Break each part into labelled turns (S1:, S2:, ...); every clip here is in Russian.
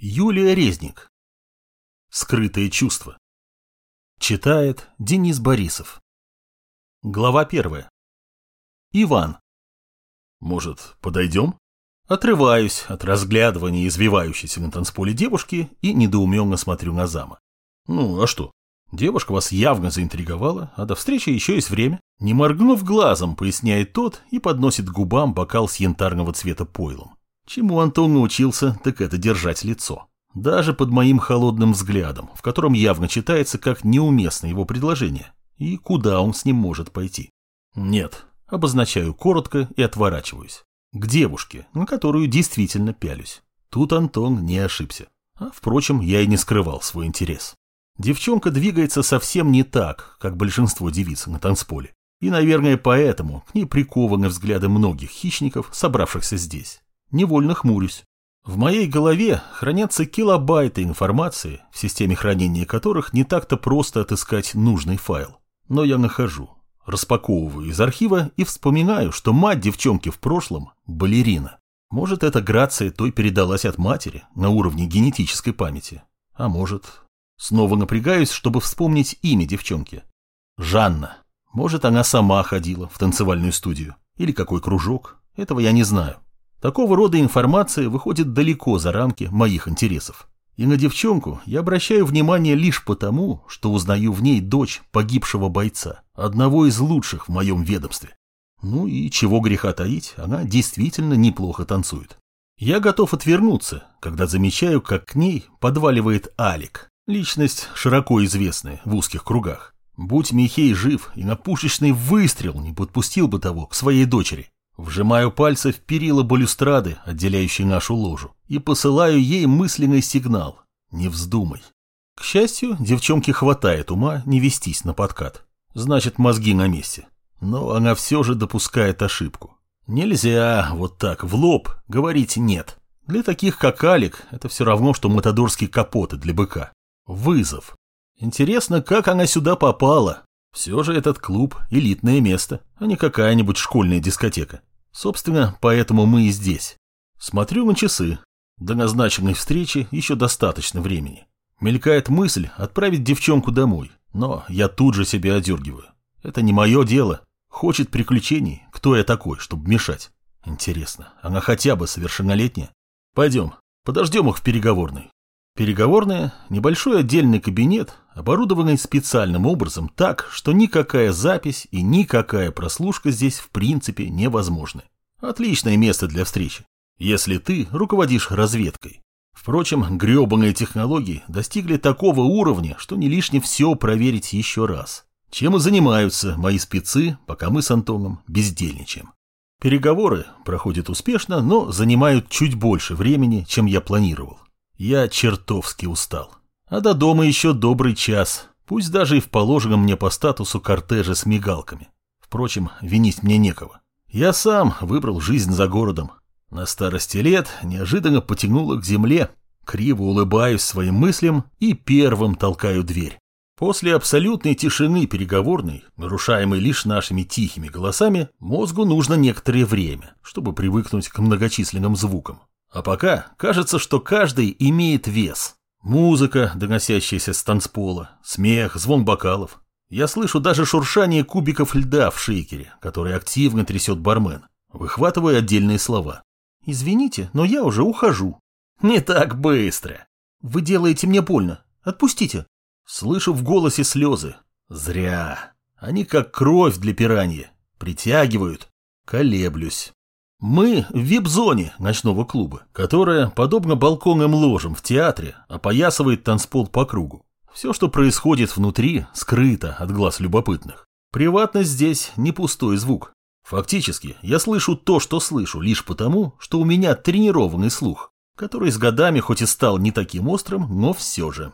S1: Юлия Резник. Скрытые чувства. Читает Денис Борисов. Глава первая. Иван. Может, подойдем? Отрываюсь от разглядывания извивающейся на танцполе девушки и недоуменно смотрю на зама. Ну, а что? Девушка вас явно заинтриговала, а до встречи еще есть время. Не моргнув глазом, поясняет тот и подносит губам бокал с янтарного цвета пойлом. Чему Антон научился, так это держать лицо. Даже под моим холодным взглядом, в котором явно читается, как неуместно его предложение, и куда он с ним может пойти. Нет, обозначаю коротко и отворачиваюсь. К девушке, на которую действительно пялюсь. Тут Антон не ошибся. А, впрочем, я и не скрывал свой интерес. Девчонка двигается совсем не так, как большинство девиц на танцполе. И, наверное, поэтому к ней прикованы взгляды многих хищников, собравшихся здесь. Невольно хмурюсь. В моей голове хранятся килобайты информации, в системе хранения которых не так-то просто отыскать нужный файл. Но я нахожу, распаковываю из архива и вспоминаю, что мать девчонки в прошлом – балерина. Может, эта грация той передалась от матери на уровне генетической памяти. А может... Снова напрягаюсь, чтобы вспомнить имя девчонки. Жанна. Может, она сама ходила в танцевальную студию. Или какой кружок. Этого я не знаю. Такого рода информация выходит далеко за рамки моих интересов. И на девчонку я обращаю внимание лишь потому, что узнаю в ней дочь погибшего бойца, одного из лучших в моем ведомстве. Ну и чего греха таить, она действительно неплохо танцует. Я готов отвернуться, когда замечаю, как к ней подваливает Алик, личность широко известная в узких кругах. Будь Михей жив и на пушечный выстрел не подпустил бы того к своей дочери, Вжимаю пальцы в перила балюстрады, отделяющей нашу ложу, и посылаю ей мысленный сигнал. Не вздумай. К счастью, девчонке хватает ума не вестись на подкат. Значит, мозги на месте. Но она все же допускает ошибку. Нельзя вот так в лоб говорить «нет». Для таких, как Алик, это все равно, что матадорские капоты для быка. Вызов. Интересно, как она сюда попала? Все же этот клуб – элитное место, а не какая-нибудь школьная дискотека. Собственно, поэтому мы и здесь. Смотрю на часы. До назначенной встречи еще достаточно времени. Мелькает мысль отправить девчонку домой, но я тут же себя одергиваю. Это не мое дело. Хочет приключений, кто я такой, чтобы мешать? Интересно, она хотя бы совершеннолетняя? Пойдем, подождем их в переговорной. Переговорная – небольшой отдельный кабинет, оборудованный специальным образом так, что никакая запись и никакая прослушка здесь в принципе невозможны. Отличное место для встречи, если ты руководишь разведкой. Впрочем, гребаные технологии достигли такого уровня, что не лишне все проверить еще раз. Чем и занимаются мои спецы, пока мы с Антоном бездельничаем. Переговоры проходят успешно, но занимают чуть больше времени, чем я планировал. Я чертовски устал. А до дома еще добрый час, пусть даже и в положенном мне по статусу кортеже с мигалками. Впрочем, винить мне некого. Я сам выбрал жизнь за городом. На старости лет неожиданно потянуло к земле. Криво улыбаюсь своим мыслям и первым толкаю дверь. После абсолютной тишины переговорной, нарушаемой лишь нашими тихими голосами, мозгу нужно некоторое время, чтобы привыкнуть к многочисленным звукам. А пока кажется, что каждый имеет вес. Музыка, доносящаяся с танцпола, смех, звон бокалов. Я слышу даже шуршание кубиков льда в шейкере, который активно трясет бармен. Выхватываю отдельные слова. «Извините, но я уже ухожу». «Не так быстро». «Вы делаете мне больно. Отпустите». Слышу в голосе слезы. «Зря. Они как кровь для пираньи. Притягивают. Колеблюсь». Мы в вип-зоне ночного клуба, которая, подобно балконным ложам в театре, опоясывает танцпол по кругу. Все, что происходит внутри, скрыто от глаз любопытных. Приватность здесь не пустой звук. Фактически, я слышу то, что слышу, лишь потому, что у меня тренированный слух, который с годами хоть и стал не таким острым, но все же.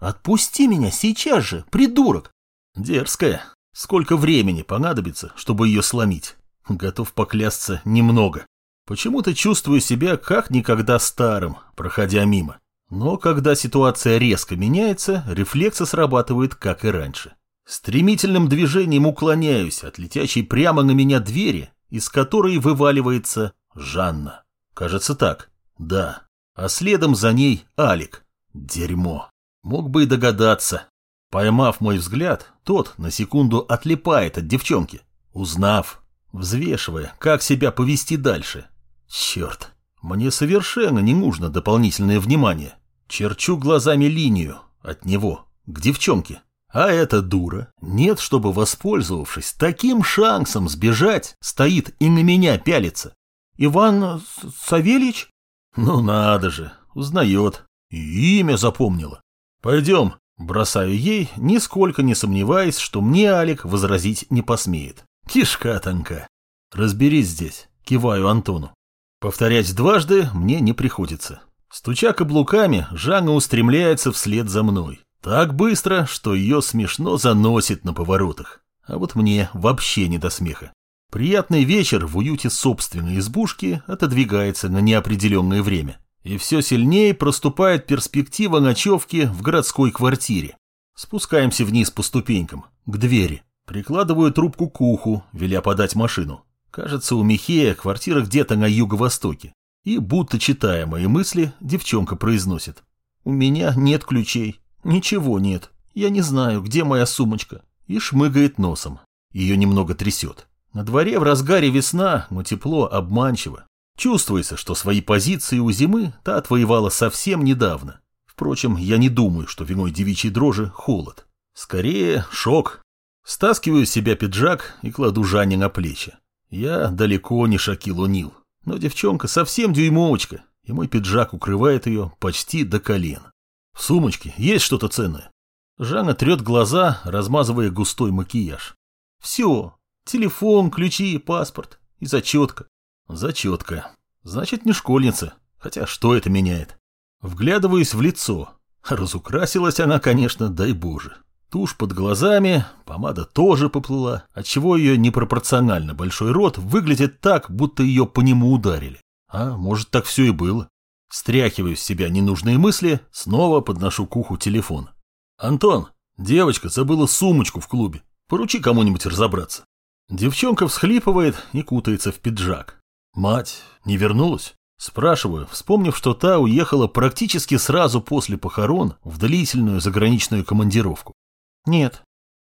S1: «Отпусти меня сейчас же, придурок!» Дерзкая. Сколько времени понадобится, чтобы ее сломить? Готов поклясться немного. Почему-то чувствую себя как никогда старым, проходя мимо. Но когда ситуация резко меняется, рефлексы срабатывают, как и раньше. Стремительным движением уклоняюсь от летящей прямо на меня двери, из которой вываливается Жанна. Кажется так. Да. а следом за ней Алик. Дерьмо. Мог бы и догадаться. Поймав мой взгляд, тот на секунду отлипает от девчонки, узнав, взвешивая, как себя повести дальше. Черт, мне совершенно не нужно дополнительное внимание. Черчу глазами линию от него к девчонке. А эта дура, нет, чтобы, воспользовавшись таким шансом сбежать, стоит и на меня пялится. Иван Савельич? Ну надо же, узнает. И имя запомнила. Пойдем, бросаю ей, нисколько не сомневаясь, что мне Алик возразить не посмеет. Кишка тонка. Разберись здесь, киваю Антону. Повторять дважды мне не приходится. Стуча каблуками, Жанна устремляется вслед за мной. Так быстро, что ее смешно заносит на поворотах. А вот мне вообще не до смеха. Приятный вечер в уюте собственной избушки отодвигается на неопределенное время. И все сильнее проступает перспектива ночевки в городской квартире. Спускаемся вниз по ступенькам, к двери. Прикладываю трубку к уху, веля подать машину. Кажется, у Михея квартира где-то на юго-востоке. И, будто читая мои мысли, девчонка произносит. «У меня нет ключей». «Ничего нет. Я не знаю, где моя сумочка». И шмыгает носом. Ее немного трясет. На дворе в разгаре весна, но тепло обманчиво. Чувствуется, что свои позиции у зимы та отвоевала совсем недавно. Впрочем, я не думаю, что виной девичьей дрожи холод. Скорее, шок. Стаскиваю с себя пиджак и кладу Жанне на плечи. Я далеко не Шакил Нил, но девчонка совсем дюймовочка, и мой пиджак укрывает ее почти до колен. В сумочке есть что-то ценное. Жанна трет глаза, размазывая густой макияж. Все. Телефон, ключи, паспорт и зачетка. Зачетка. Значит, не школьница. Хотя что это меняет? Вглядываюсь в лицо. Разукрасилась она, конечно, дай боже. Тушь под глазами, помада тоже поплыла, отчего ее непропорционально большой рот выглядит так, будто ее по нему ударили. А может, так все и было. Стряхиваю с себя ненужные мысли, снова подношу к уху телефон. «Антон, девочка забыла сумочку в клубе. Поручи кому-нибудь разобраться». Девчонка всхлипывает и кутается в пиджак. «Мать не вернулась?» Спрашиваю, вспомнив, что та уехала практически сразу после похорон в длительную заграничную командировку. «Нет».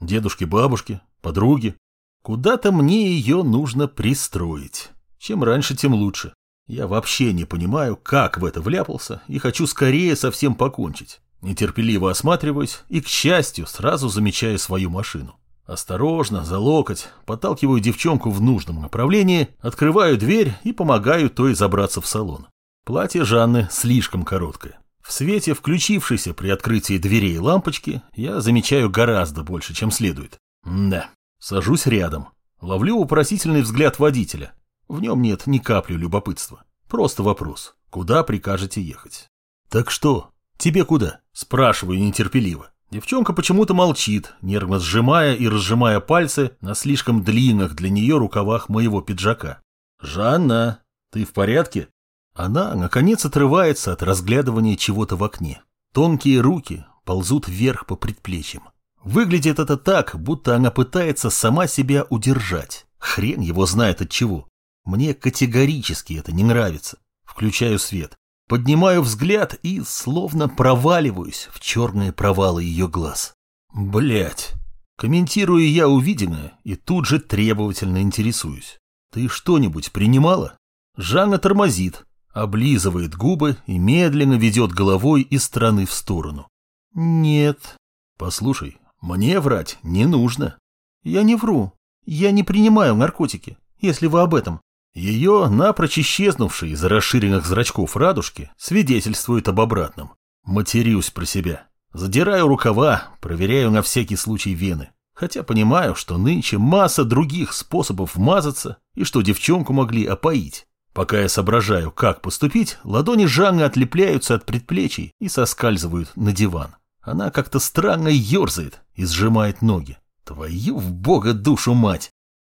S1: «Дедушки, бабушки, подруги?» «Куда-то мне ее нужно пристроить. Чем раньше, тем лучше. Я вообще не понимаю, как в это вляпался, и хочу скорее совсем покончить. Нетерпеливо осматриваюсь и, к счастью, сразу замечаю свою машину. Осторожно, за локоть, подталкиваю девчонку в нужном направлении, открываю дверь и помогаю той забраться в салон. Платье Жанны слишком короткое. В свете включившейся при открытии дверей лампочки я замечаю гораздо больше, чем следует. Да, сажусь рядом. Ловлю упросительный взгляд водителя. В нем нет ни капли любопытства. Просто вопрос. Куда прикажете ехать? Так что? Тебе куда? Спрашиваю нетерпеливо. Девчонка почему-то молчит, нервно сжимая и разжимая пальцы на слишком длинных для нее рукавах моего пиджака. «Жанна, ты в порядке?» Она, наконец, отрывается от разглядывания чего-то в окне. Тонкие руки ползут вверх по предплечьям. Выглядит это так, будто она пытается сама себя удержать. Хрен его знает от чего. Мне категорически это не нравится. Включаю свет. Поднимаю взгляд и словно проваливаюсь в черные провалы ее глаз. Блять. Комментирую я увиденное и тут же требовательно интересуюсь. Ты что-нибудь принимала? Жанна тормозит, облизывает губы и медленно ведет головой из стороны в сторону. Нет. Послушай, мне врать не нужно. Я не вру. Я не принимаю наркотики, если вы об этом. Ее, напрочь исчезнувшие из расширенных зрачков радужки, свидетельствуют об обратном. Матерюсь про себя. Задираю рукава, проверяю на всякий случай вены. Хотя понимаю, что нынче масса других способов вмазаться и что девчонку могли опоить. Пока я соображаю, как поступить, ладони Жанны отлепляются от предплечий и соскальзывают на диван. Она как-то странно ерзает и сжимает ноги. Твою в бога душу мать!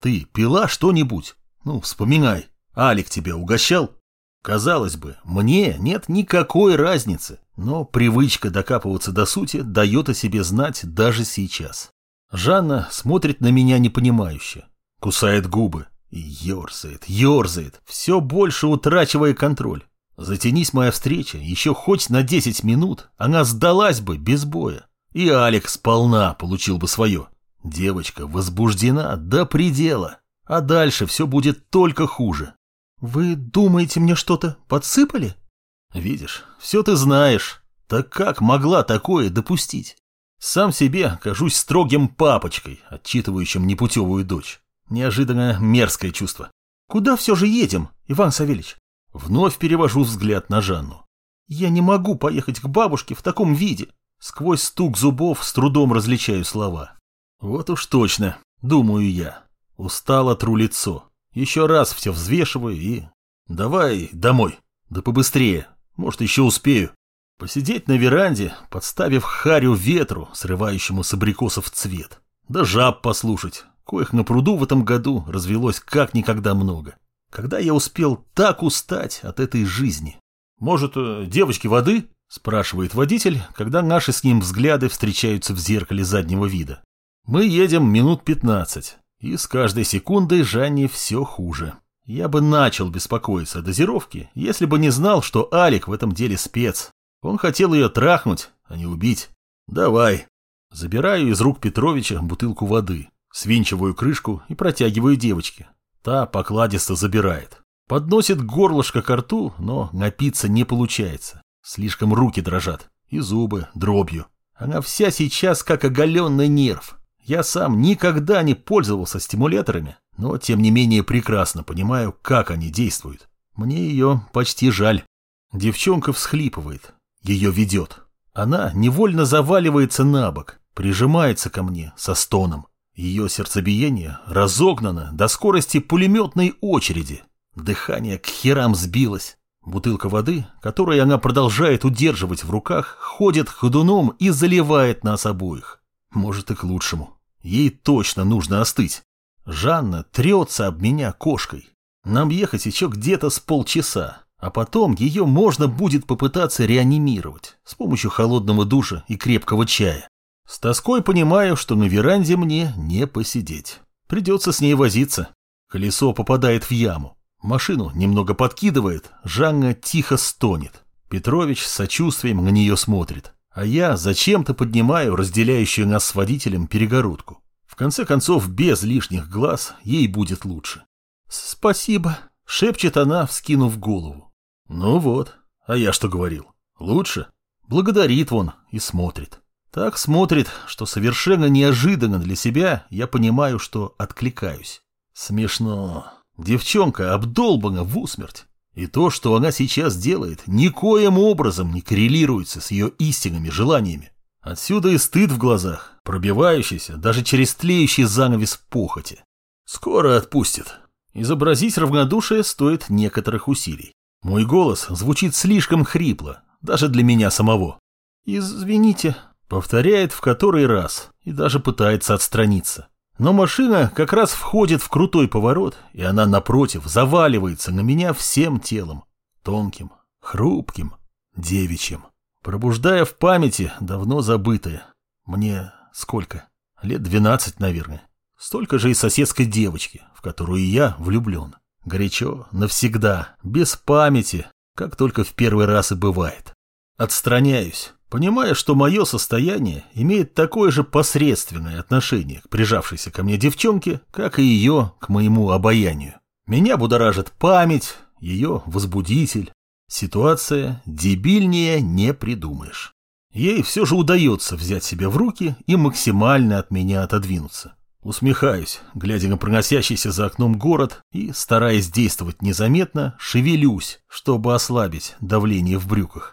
S1: Ты пила что-нибудь? Ну, вспоминай, Алик тебя угощал? Казалось бы, мне нет никакой разницы, но привычка докапываться до сути дает о себе знать даже сейчас. Жанна смотрит на меня непонимающе, кусает губы и ерзает, ерзает, все больше утрачивая контроль. Затянись моя встреча, еще хоть на 10 минут, она сдалась бы без боя. И Алекс сполна получил бы свое. Девочка возбуждена до предела, а дальше все будет только хуже.
S2: Вы думаете, мне что-то подсыпали?
S1: Видишь, все ты знаешь. Так как могла такое допустить? Сам себе кажусь строгим папочкой, отчитывающим непутевую дочь. Неожиданно мерзкое чувство.
S2: Куда все же едем, Иван Савельич?
S1: Вновь перевожу взгляд на Жанну.
S2: Я не могу поехать к бабушке в таком виде.
S1: Сквозь стук зубов с трудом различаю слова. Вот уж точно, думаю я. Устало тру лицо. Еще раз все взвешиваю и... Давай домой. Да побыстрее. Может, еще успею. Посидеть на веранде, подставив харю ветру, срывающему с абрикосов цвет. Да жаб послушать, коих на пруду в этом году развелось как никогда много. Когда я успел так устать от этой жизни? Может, э, девочки воды? Спрашивает водитель, когда наши с ним взгляды встречаются в зеркале заднего вида. Мы едем минут пятнадцать, и с каждой секундой Жанне все хуже. Я бы начал беспокоиться о дозировке, если бы не знал, что Алик в этом деле спец. Он хотел ее трахнуть, а не убить. Давай. Забираю из рук Петровича бутылку воды, свинчиваю крышку и протягиваю девочке. Та покладисто забирает. Подносит горлышко к рту, но напиться не получается. Слишком руки дрожат, и зубы дробью. Она вся сейчас как оголенный нерв. Я сам никогда не пользовался стимуляторами, но тем не менее прекрасно понимаю, как они действуют. Мне ее почти жаль. Девчонка всхлипывает, ее ведет. Она невольно заваливается на бок, прижимается ко мне со стоном. Ее сердцебиение разогнано до скорости пулеметной очереди. Дыхание к херам сбилось. Бутылка воды, которую она продолжает удерживать в руках, ходит ходуном и заливает нас обоих. Может и к лучшему. Ей точно нужно остыть. Жанна трется об меня кошкой. Нам ехать еще где-то с полчаса, а потом ее можно будет попытаться реанимировать с помощью холодного душа и крепкого чая. С тоской понимаю, что на веранде мне не посидеть. Придется с ней возиться. Колесо попадает в яму. Машину немного подкидывает, Жанна тихо стонет. Петрович с сочувствием на нее смотрит. А я зачем-то поднимаю разделяющую нас с водителем перегородку. В конце концов, без лишних глаз ей будет лучше.
S2: «Спасибо», —
S1: шепчет она, вскинув голову. «Ну вот, а я что говорил? Лучше?» Благодарит вон и смотрит. Так смотрит, что совершенно неожиданно для себя я понимаю, что откликаюсь. Смешно. Девчонка обдолбана в усмерть. И то, что она сейчас делает, никоим образом не коррелируется с ее истинными желаниями. Отсюда и стыд в глазах, пробивающийся даже через тлеющий занавес похоти. Скоро отпустит. Изобразить равнодушие стоит некоторых усилий. Мой голос звучит слишком хрипло, даже для меня самого.
S2: «Извините», —
S1: повторяет в который раз и даже пытается отстраниться. Но машина как раз входит в крутой поворот, и она, напротив, заваливается на меня всем телом. Тонким, хрупким, девичьим. Пробуждая в памяти давно забытое. Мне сколько? Лет двенадцать, наверное. Столько же и соседской девочки, в которую я влюблен. Горячо, навсегда, без памяти, как только в первый раз и бывает. Отстраняюсь, понимая, что мое состояние имеет такое же посредственное отношение к прижавшейся ко мне девчонке, как и ее к моему обаянию. Меня будоражит память, ее возбудитель. Ситуация дебильнее не придумаешь. Ей все же удается взять себя в руки и максимально от меня отодвинуться. Усмехаюсь, глядя на проносящийся за окном город и, стараясь действовать незаметно, шевелюсь, чтобы ослабить давление в брюках.